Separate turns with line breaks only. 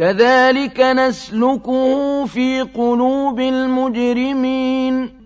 كذلك نسلكه في قلوب المجرمين.